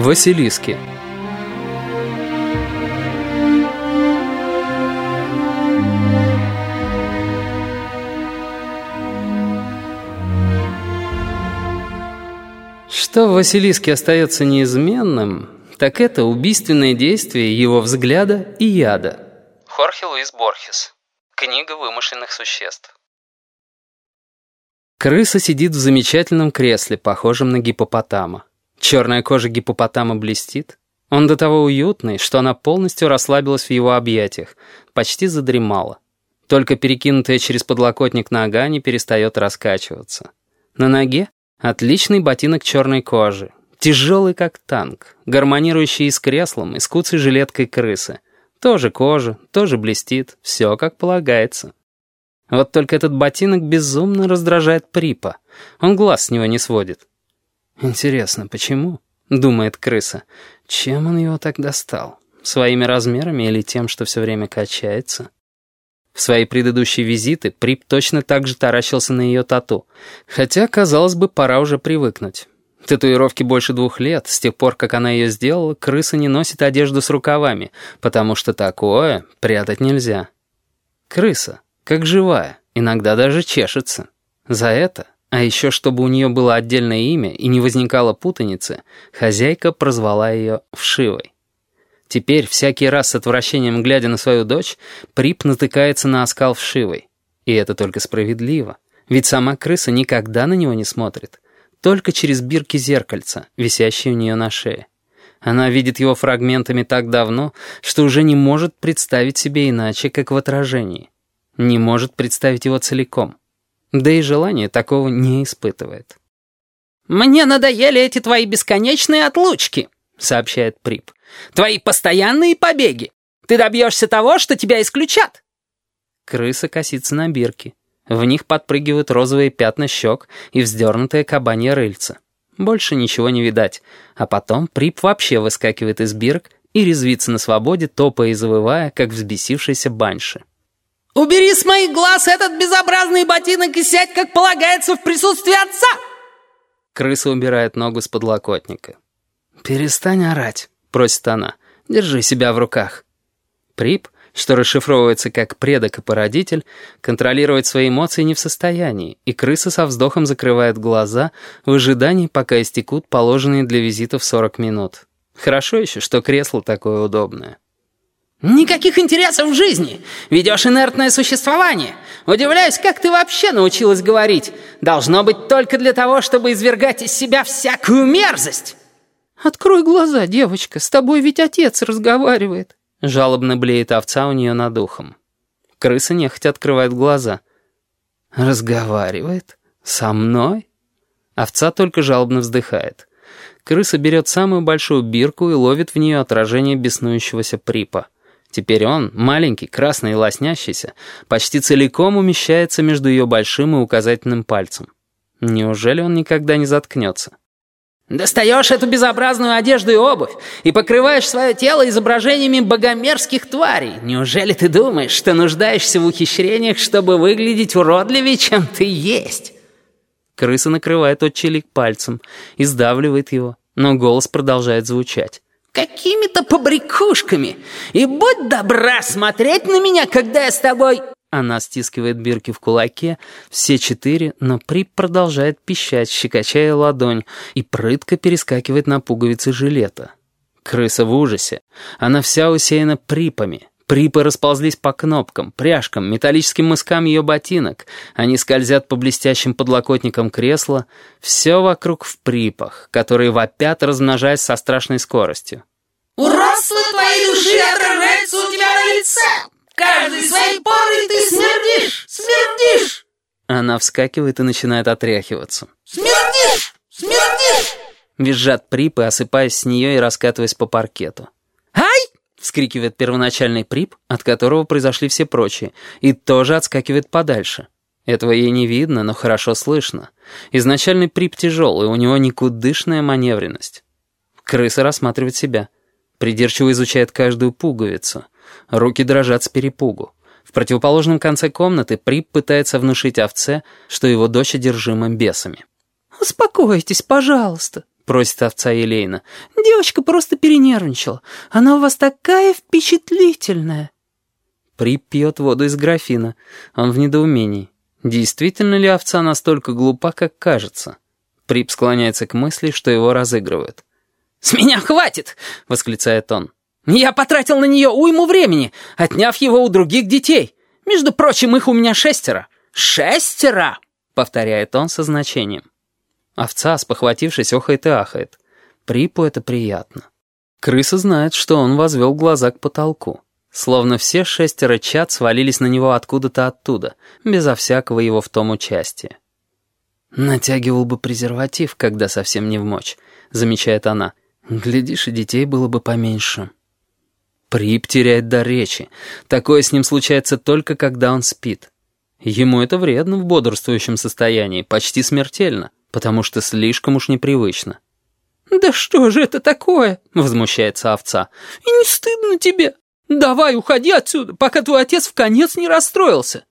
Василиски. Что в Василиске остается неизменным, так это убийственное действие его взгляда и яда. Хорхе Луис Борхес. Книга вымышленных существ. Крыса сидит в замечательном кресле, похожем на гипопотама. Черная кожа гипопотама блестит. Он до того уютный, что она полностью расслабилась в его объятиях, почти задремала. Только перекинутая через подлокотник нога не перестает раскачиваться. На ноге отличный ботинок черной кожи, тяжелый как танк, гармонирующий с креслом, и с куцей жилеткой крысы. Тоже кожа, тоже блестит, все как полагается. Вот только этот ботинок безумно раздражает Припа. Он глаз с него не сводит. «Интересно, почему?» — думает крыса. «Чем он его так достал? Своими размерами или тем, что все время качается?» В свои предыдущие визиты Прип точно так же таращился на ее тату. Хотя, казалось бы, пора уже привыкнуть. Татуировки больше двух лет, с тех пор, как она ее сделала, крыса не носит одежду с рукавами, потому что такое прятать нельзя. Крыса как живая, иногда даже чешется. За это, а еще чтобы у нее было отдельное имя и не возникало путаницы, хозяйка прозвала ее Вшивой. Теперь, всякий раз с отвращением глядя на свою дочь, Прип натыкается на оскал Вшивой. И это только справедливо, ведь сама крыса никогда на него не смотрит, только через бирки зеркальца, висящие у нее на шее. Она видит его фрагментами так давно, что уже не может представить себе иначе, как в отражении не может представить его целиком. Да и желания такого не испытывает. «Мне надоели эти твои бесконечные отлучки», — сообщает Прип. «Твои постоянные побеги. Ты добьешься того, что тебя исключат». Крыса косится на бирки. В них подпрыгивают розовые пятна щек и вздернутое кабанье рыльце. Больше ничего не видать. А потом Прип вообще выскакивает из бирок и резвится на свободе, топая и завывая, как взбесившийся банши. «Убери с моих глаз этот безобразный ботинок и сядь, как полагается, в присутствии отца!» Крыса убирает ногу с подлокотника. «Перестань орать», — просит она. «Держи себя в руках». Прип, что расшифровывается как предок и породитель, контролировать свои эмоции не в состоянии, и крыса со вздохом закрывает глаза в ожидании, пока истекут положенные для визитов 40 минут. Хорошо еще, что кресло такое удобное. «Никаких интересов в жизни! Ведешь инертное существование! Удивляюсь, как ты вообще научилась говорить! Должно быть только для того, чтобы извергать из себя всякую мерзость!» «Открой глаза, девочка, с тобой ведь отец разговаривает!» Жалобно блеет овца у нее над ухом. Крыса нехотя открывает глаза. «Разговаривает? Со мной?» Овца только жалобно вздыхает. Крыса берет самую большую бирку и ловит в нее отражение беснующегося припа. Теперь он, маленький, красный и лоснящийся, почти целиком умещается между ее большим и указательным пальцем. Неужели он никогда не заткнется? «Достаешь эту безобразную одежду и обувь и покрываешь свое тело изображениями богомерзких тварей. Неужели ты думаешь, что нуждаешься в ухищрениях, чтобы выглядеть уродливее, чем ты есть?» Крыса накрывает отчелик пальцем и сдавливает его, но голос продолжает звучать. Какими-то побрякушками. И будь добра смотреть на меня, когда я с тобой...» Она стискивает бирки в кулаке, все четыре, но Прип продолжает пищать, щекочая ладонь, и прытко перескакивает на пуговицы жилета. Крыса в ужасе. Она вся усеяна припами. Припы расползлись по кнопкам, пряжкам, металлическим мыскам ее ботинок. Они скользят по блестящим подлокотникам кресла. Все вокруг в припах, которые вопят, размножаясь со страшной скоростью. «Уродство твоей души отражается у тебя на лице! Каждой своей порой ты смердишь! Смердишь!» Она вскакивает и начинает отряхиваться. «Смердишь! Смердишь!» Визжат припы, осыпаясь с нее и раскатываясь по паркету. Вскрикивает первоначальный прип, от которого произошли все прочие, и тоже отскакивает подальше. Этого ей не видно, но хорошо слышно. Изначальный прип тяжелый, у него никудышная маневренность. Крыса рассматривает себя. Придирчиво изучает каждую пуговицу. Руки дрожат с перепугу. В противоположном конце комнаты Прип пытается внушить овце, что его дочь одержима бесами. «Успокойтесь, пожалуйста», просит овца Елейна. «Девочка просто перенервничала. Она у вас такая впечатлительная». Прип пьет воду из графина. Он в недоумении. Действительно ли овца настолько глупа, как кажется? Прип склоняется к мысли, что его разыгрывают. «С меня хватит!» — восклицает он. «Я потратил на нее уйму времени, отняв его у других детей. Между прочим, их у меня шестеро. Шестеро!» — повторяет он со значением. Овца, спохватившись, охает и ахает. Припу это приятно. Крыса знает, что он возвел глаза к потолку. Словно все шестеро чад свалились на него откуда-то оттуда, безо всякого его в том участия. «Натягивал бы презерватив, когда совсем не в мочь», — замечает она. «Глядишь, и детей было бы поменьше». Прип теряет дар речи. Такое с ним случается только, когда он спит. Ему это вредно в бодрствующем состоянии, почти смертельно, потому что слишком уж непривычно. «Да что же это такое?» — возмущается овца. «И не стыдно тебе? Давай, уходи отсюда, пока твой отец в конец не расстроился».